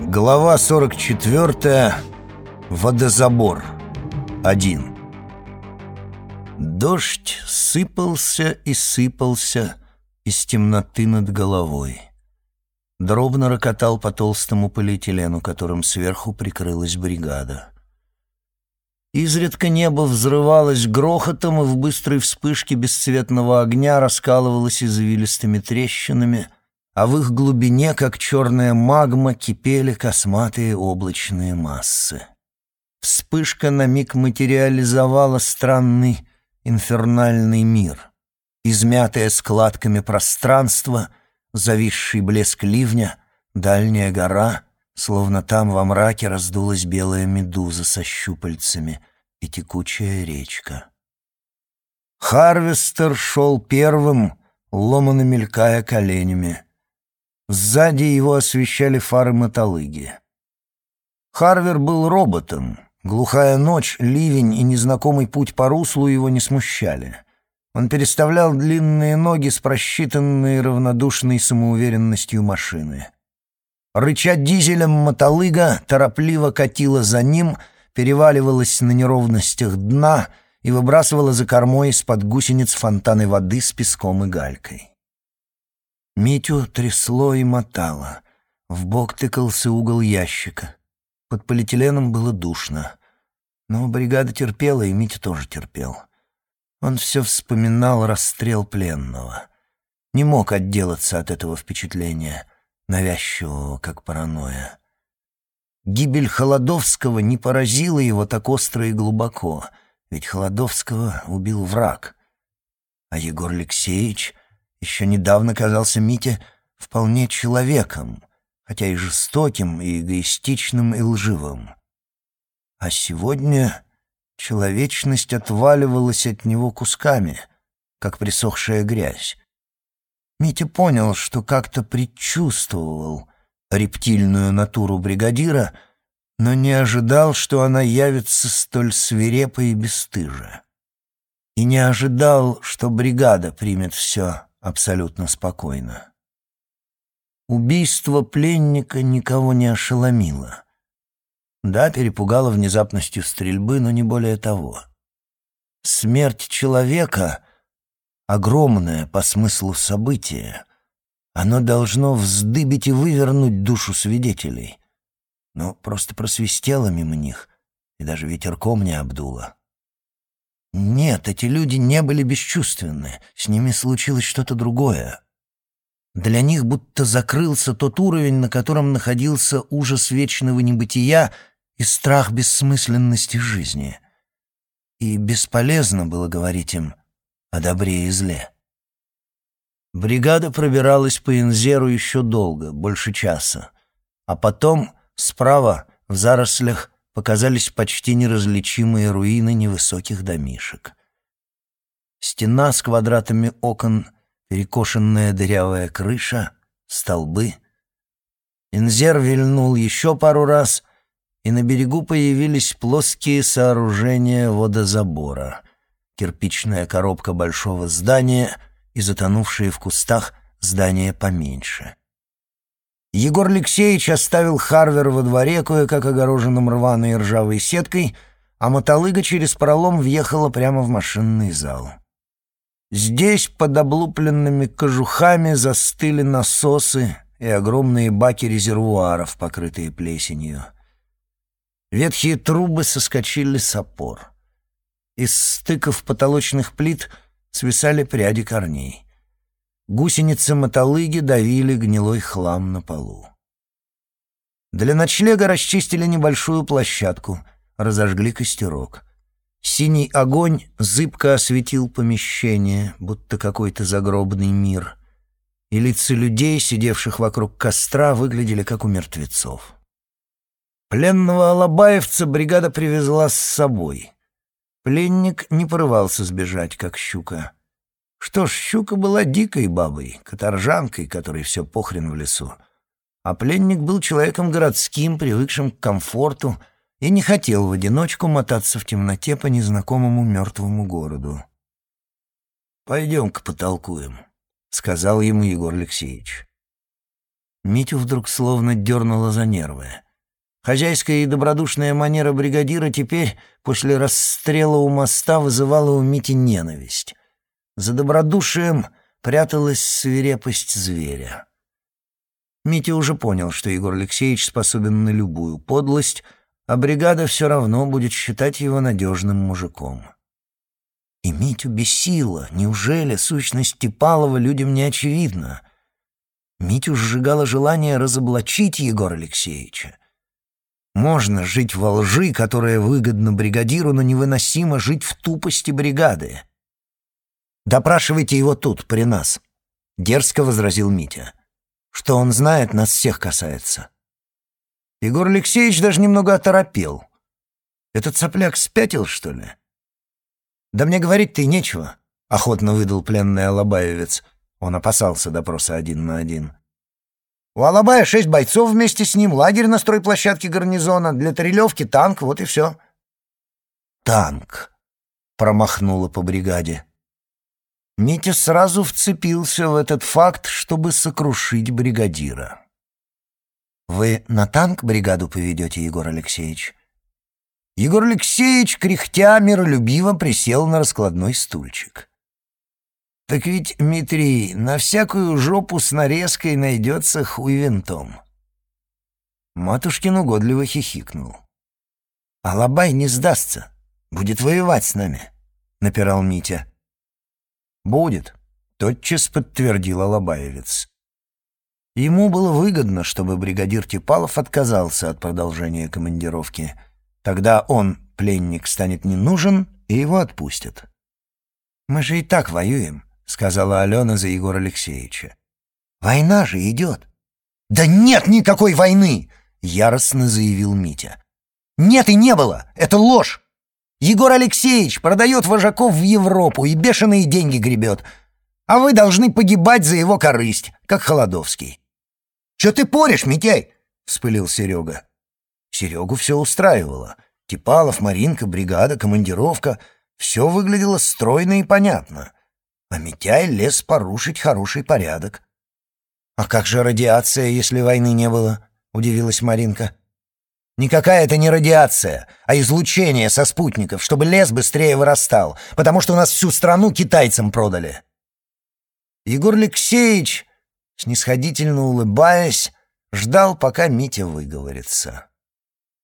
Глава 44. Водозабор. 1. Дождь сыпался и сыпался из темноты над головой. Дробно рокотал по толстому полиэтилену, которым сверху прикрылась бригада. Изредка небо взрывалось грохотом, и в быстрой вспышке бесцветного огня раскалывалось извилистыми трещинами, а в их глубине, как черная магма, кипели косматые облачные массы. Вспышка на миг материализовала странный инфернальный мир, измятое складками пространство, зависший блеск ливня, дальняя гора, словно там во мраке раздулась белая медуза со щупальцами и текучая речка. Харвестер шел первым, ломано мелькая коленями. Сзади его освещали фары мотолыги. Харвер был роботом, Глухая ночь, ливень и незнакомый путь по руслу его не смущали. Он переставлял длинные ноги с просчитанной равнодушной самоуверенностью машины. Рыча дизелем мотолыга торопливо катила за ним, переваливалась на неровностях дна и выбрасывала за кормой из-под гусениц фонтаны воды с песком и галькой. Митю трясло и мотало. В бок тыкался угол ящика. Под полиэтиленом было душно. Но бригада терпела, и Митя тоже терпел. Он все вспоминал расстрел пленного. Не мог отделаться от этого впечатления, навязчивого, как паранойя. Гибель Холодовского не поразила его так остро и глубоко, ведь Холодовского убил враг. А Егор Алексеевич еще недавно казался Мите вполне человеком, хотя и жестоким, и эгоистичным, и лживым. А сегодня человечность отваливалась от него кусками, как присохшая грязь. Митя понял, что как-то предчувствовал рептильную натуру бригадира, но не ожидал, что она явится столь свирепо и бесстыже. И не ожидал, что бригада примет все абсолютно спокойно. Убийство пленника никого не ошеломило. Да, перепугало внезапностью стрельбы, но не более того. Смерть человека — огромное по смыслу событие. Оно должно вздыбить и вывернуть душу свидетелей. Но просто просвистело мимо них, и даже ветерком не обдуло. Нет, эти люди не были бесчувственны, с ними случилось что-то другое. Для них будто закрылся тот уровень, на котором находился ужас вечного небытия и страх бессмысленности жизни. И бесполезно было говорить им о добре и зле. Бригада пробиралась по Инзеру еще долго, больше часа. А потом справа, в зарослях, показались почти неразличимые руины невысоких домишек. Стена с квадратами окон — перекошенная дырявая крыша, столбы. Инзер вильнул еще пару раз, и на берегу появились плоские сооружения водозабора, кирпичная коробка большого здания и затонувшие в кустах здания поменьше. Егор Алексеевич оставил Харвер во дворе, кое-как огороженным рваной ржавой сеткой, а мотолыга через пролом въехала прямо в машинный зал. Здесь под облупленными кожухами застыли насосы и огромные баки резервуаров, покрытые плесенью. Ветхие трубы соскочили с опор. Из стыков потолочных плит свисали пряди корней. Гусеницы мотолыги давили гнилой хлам на полу. Для ночлега расчистили небольшую площадку, разожгли костерок — Синий огонь зыбко осветил помещение, будто какой-то загробный мир, и лица людей, сидевших вокруг костра, выглядели как у мертвецов. Пленного алабаевца бригада привезла с собой. Пленник не порывался сбежать, как щука. Что ж, щука была дикой бабой, каторжанкой, которой все похрен в лесу. А пленник был человеком городским, привыкшим к комфорту, и не хотел в одиночку мотаться в темноте по незнакомому мертвому городу. «Пойдем-ка потолкуем», — сказал ему Егор Алексеевич. Митю вдруг словно дернуло за нервы. Хозяйская и добродушная манера бригадира теперь, после расстрела у моста, вызывала у Мити ненависть. За добродушием пряталась свирепость зверя. Митя уже понял, что Егор Алексеевич способен на любую подлость, а бригада все равно будет считать его надежным мужиком. И Митю бесило. Неужели сущность Типалова людям не очевидна? Митю сжигало желание разоблачить Егора Алексеевича. Можно жить во лжи, которая выгодна бригадиру, но невыносимо жить в тупости бригады. «Допрашивайте его тут, при нас», — дерзко возразил Митя. «Что он знает, нас всех касается». Егор Алексеевич даже немного оторопел. «Этот сопляк спятил, что ли?» «Да мне говорить-то и нечего», — охотно выдал пленный Алабаевец. Он опасался допроса один на один. «У Алабая шесть бойцов вместе с ним, лагерь на стройплощадке гарнизона, для Тарелевки танк, вот и все». «Танк», — промахнуло по бригаде. Митя сразу вцепился в этот факт, чтобы сокрушить бригадира. «Вы на танк бригаду поведете, Егор Алексеевич?» Егор Алексеевич, кряхтя, миролюбиво присел на раскладной стульчик. «Так ведь, Дмитрий, на всякую жопу с нарезкой найдется хуй винтом». Матушкин угодливо хихикнул. «Алабай не сдастся, будет воевать с нами», — напирал Митя. «Будет», — тотчас подтвердил Алабаевец. Ему было выгодно, чтобы бригадир Типалов отказался от продолжения командировки — Тогда он, пленник, станет не нужен, и его отпустят. «Мы же и так воюем», — сказала Алена за Егора Алексеевича. «Война же идет». «Да нет никакой войны!» — яростно заявил Митя. «Нет и не было! Это ложь! Егор Алексеевич продает вожаков в Европу и бешеные деньги гребет, а вы должны погибать за его корысть, как Холодовский». «Че ты порешь, Митяй?» — вспылил Серега. Серегу все устраивало. Типалов, Маринка, бригада, командировка — все выглядело стройно и понятно. А Митяй лез порушить хороший порядок. «А как же радиация, если войны не было?» — удивилась Маринка. «Никакая это не радиация, а излучение со спутников, чтобы лес быстрее вырастал, потому что у нас всю страну китайцам продали». Егор Алексеевич, снисходительно улыбаясь, ждал, пока Митя выговорится.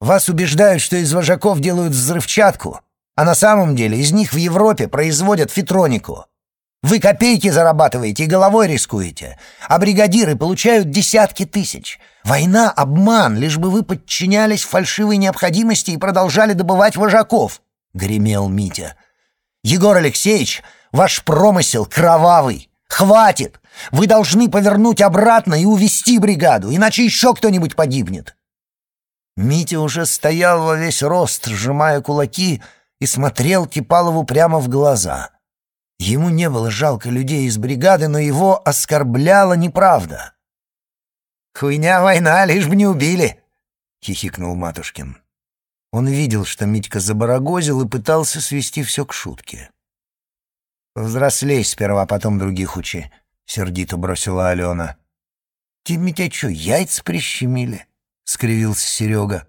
Вас убеждают, что из вожаков делают взрывчатку, а на самом деле из них в Европе производят фитронику. Вы копейки зарабатываете и головой рискуете, а бригадиры получают десятки тысяч. Война — обман, лишь бы вы подчинялись фальшивой необходимости и продолжали добывать вожаков», — гремел Митя. «Егор Алексеевич, ваш промысел кровавый. Хватит! Вы должны повернуть обратно и увести бригаду, иначе еще кто-нибудь погибнет. Митя уже стоял во весь рост, сжимая кулаки, и смотрел Кипалову прямо в глаза. Ему не было жалко людей из бригады, но его оскорбляла неправда. «Хуйня война, лишь бы не убили!» — хихикнул Матушкин. Он видел, что Митька забарагозил и пытался свести все к шутке. «Взрослей сперва, потом других учи», — сердито бросила Алена. «Тебе, Митя, что, яйца прищемили?» — скривился Серега.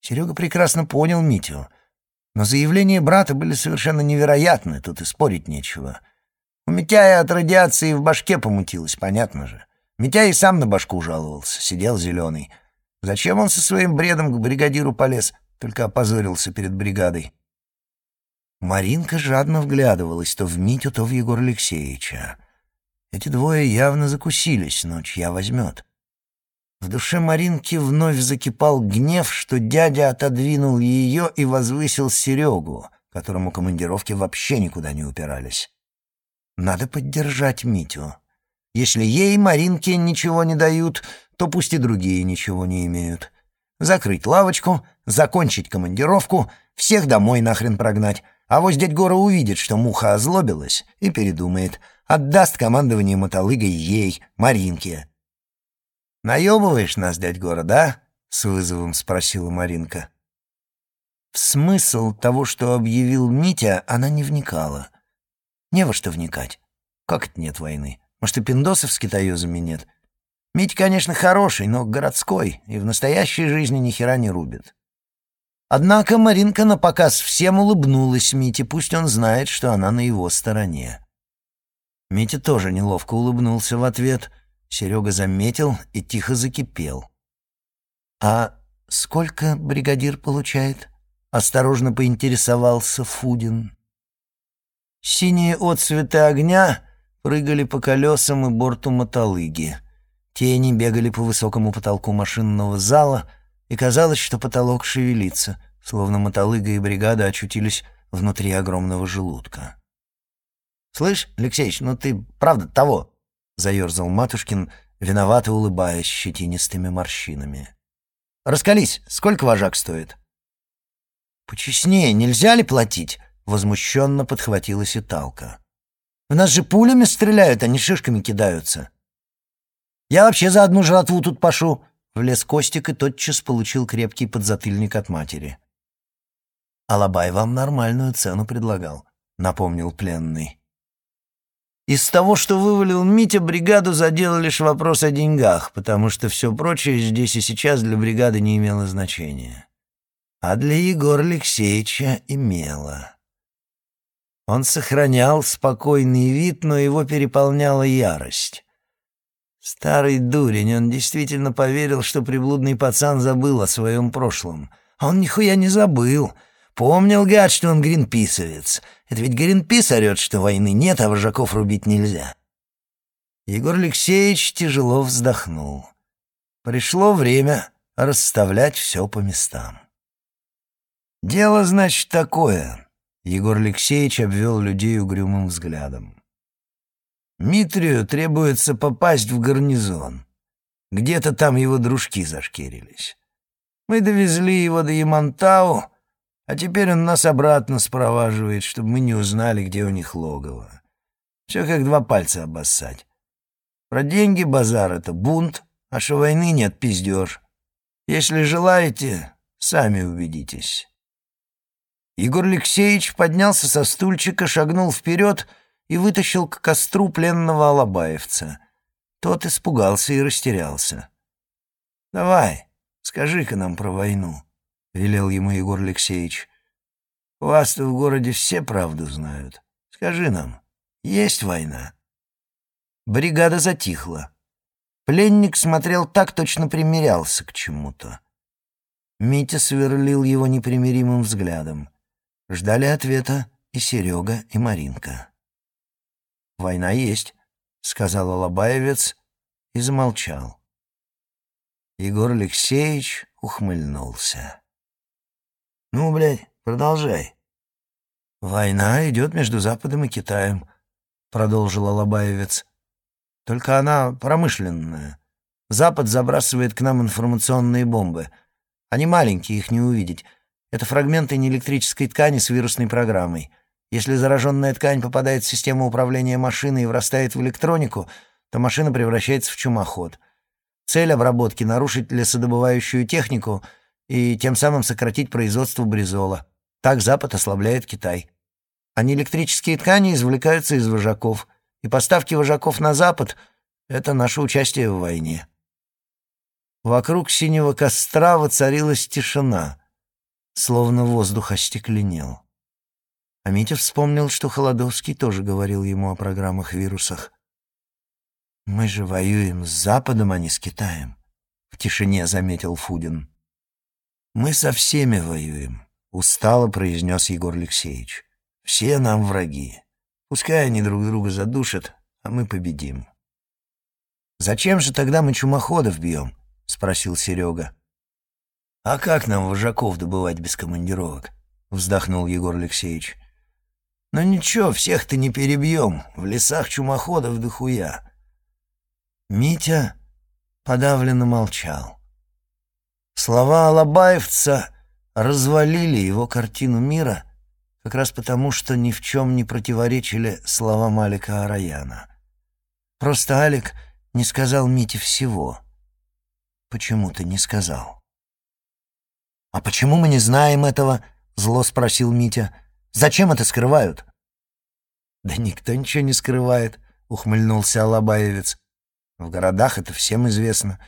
Серега прекрасно понял Митю, но заявления брата были совершенно невероятны, тут и спорить нечего. У Митяя от радиации в башке помутилось, понятно же. Митяй и сам на башку жаловался, сидел зеленый. Зачем он со своим бредом к бригадиру полез, только опозорился перед бригадой. Маринка жадно вглядывалась то в Митю, то в Егора Алексеевича. Эти двое явно закусились, но чья возьмет? В душе Маринки вновь закипал гнев, что дядя отодвинул ее и возвысил Серегу, которому командировки вообще никуда не упирались. Надо поддержать Митю. Если ей, Маринке, ничего не дают, то пусть и другие ничего не имеют. Закрыть лавочку, закончить командировку, всех домой нахрен прогнать. А вот дядь Гора увидит, что муха озлобилась, и передумает. Отдаст командование мотолыгой ей, Маринке. «Наебываешь нас, дядь Гора, да?» — с вызовом спросила Маринка. В смысл того, что объявил Митя, она не вникала. Не во что вникать. Как это нет войны? Может, и пиндосов с китаёзами нет? Мить, конечно, хороший, но городской, и в настоящей жизни ни хера не рубит. Однако Маринка напоказ всем улыбнулась Мите, пусть он знает, что она на его стороне. Митя тоже неловко улыбнулся в ответ. Серега заметил и тихо закипел. «А сколько бригадир получает?» — осторожно поинтересовался Фудин. Синие отцветы огня прыгали по колесам и борту мотолыги. Тени бегали по высокому потолку машинного зала, и казалось, что потолок шевелится, словно мотолыга и бригада очутились внутри огромного желудка. «Слышь, Алексеич, ну ты правда того?» — заерзал Матушкин, виновато улыбаясь щетинистыми морщинами. «Раскались, сколько вожак стоит?» «Почестнее, нельзя ли платить?» — возмущенно подхватилась Италка. «В нас же пулями стреляют, а не шишками кидаются». Я вообще за одну жратву тут пошу!» Влез Костик и тотчас получил крепкий подзатыльник от матери. «Алабай вам нормальную цену предлагал», — напомнил пленный. Из того, что вывалил Митя, бригаду задел лишь вопрос о деньгах, потому что все прочее здесь и сейчас для бригады не имело значения. А для Егора Алексеевича имело. Он сохранял спокойный вид, но его переполняла ярость. Старый дурень, он действительно поверил, что приблудный пацан забыл о своем прошлом. А он нихуя не забыл. Помнил, гад, что он гринписовец. Это ведь Гринпис орет, что войны нет, а вожаков рубить нельзя. Егор Алексеевич тяжело вздохнул. Пришло время расставлять все по местам. «Дело, значит, такое», — Егор Алексеевич обвел людей угрюмым взглядом. Митрию требуется попасть в гарнизон. Где-то там его дружки зашкерились. Мы довезли его до Ямантау, а теперь он нас обратно спроваживает, чтобы мы не узнали, где у них логово. Все как два пальца обоссать. Про деньги базар — это бунт, а что войны нет — пиздеж. Если желаете, сами убедитесь. Егор Алексеевич поднялся со стульчика, шагнул вперед — и вытащил к костру пленного алабаевца. Тот испугался и растерялся. «Давай, скажи-ка нам про войну», — велел ему Егор Алексеевич. «У вас-то в городе все правду знают. Скажи нам, есть война?» Бригада затихла. Пленник смотрел так, точно примирялся к чему-то. Митя сверлил его непримиримым взглядом. Ждали ответа и Серега, и Маринка. «Война есть», — сказал Алабаевец и замолчал. Егор Алексеевич ухмыльнулся. «Ну, блядь, продолжай». «Война идет между Западом и Китаем», — продолжил Алабаевец. «Только она промышленная. Запад забрасывает к нам информационные бомбы. Они маленькие, их не увидеть. Это фрагменты неэлектрической ткани с вирусной программой». Если зараженная ткань попадает в систему управления машиной и врастает в электронику, то машина превращается в чумоход. Цель обработки — нарушить лесодобывающую технику и тем самым сократить производство бризола. Так Запад ослабляет Китай. А неэлектрические ткани извлекаются из вожаков, и поставки вожаков на Запад — это наше участие в войне. Вокруг синего костра воцарилась тишина, словно воздух остекленел. А Митя вспомнил, что Холодовский тоже говорил ему о программах-вирусах. «Мы же воюем с Западом, а не с Китаем», — в тишине заметил Фудин. «Мы со всеми воюем», — устало произнес Егор Алексеевич. «Все нам враги. Пускай они друг друга задушат, а мы победим». «Зачем же тогда мы чумоходов бьем?» — спросил Серега. «А как нам вожаков добывать без командировок?» — вздохнул Егор Алексеевич. Но ничего, всех-то не перебьем. В лесах чумоходов дохуя. Митя подавленно молчал. Слова Алабаевца развалили его картину мира как раз потому, что ни в чем не противоречили слова Малика Араяна. Просто Алик не сказал Мите всего. Почему-то не сказал. «А почему мы не знаем этого?» — зло спросил Митя. Зачем это скрывают?» «Да никто ничего не скрывает», — ухмыльнулся Алабаевец. В городах это всем известно.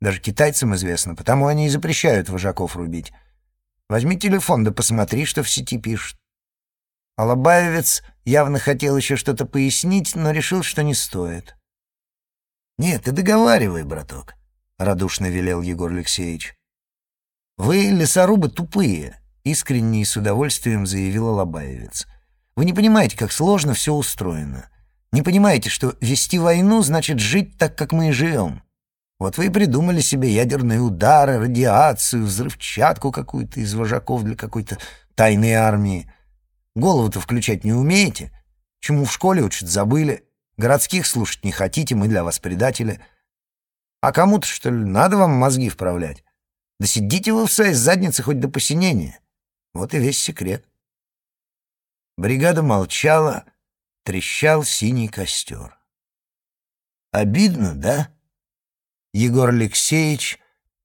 Даже китайцам известно, потому они и запрещают вожаков рубить. Возьми телефон да посмотри, что в сети пишут. Алабаевец явно хотел еще что-то пояснить, но решил, что не стоит. «Нет, ты договаривай, браток», — радушно велел Егор Алексеевич. «Вы, лесорубы, тупые», — искренне и с удовольствием заявил Алабаевец. «Вы не понимаете, как сложно все устроено. Не понимаете, что вести войну значит жить так, как мы и живем. Вот вы и придумали себе ядерные удары, радиацию, взрывчатку какую-то из вожаков для какой-то тайной армии. Голову-то включать не умеете? Чему в школе учат, забыли. Городских слушать не хотите, мы для вас предатели. А кому-то, что ли, надо вам мозги вправлять? Да сидите вы в своей заднице хоть до посинения. Вот и весь секрет. Бригада молчала, трещал синий костер. Обидно, да? Егор Алексеевич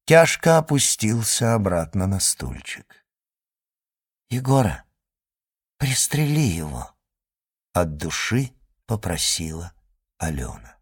тяжко опустился обратно на стульчик. Егора, Пристрели его!» От души попросила Алена.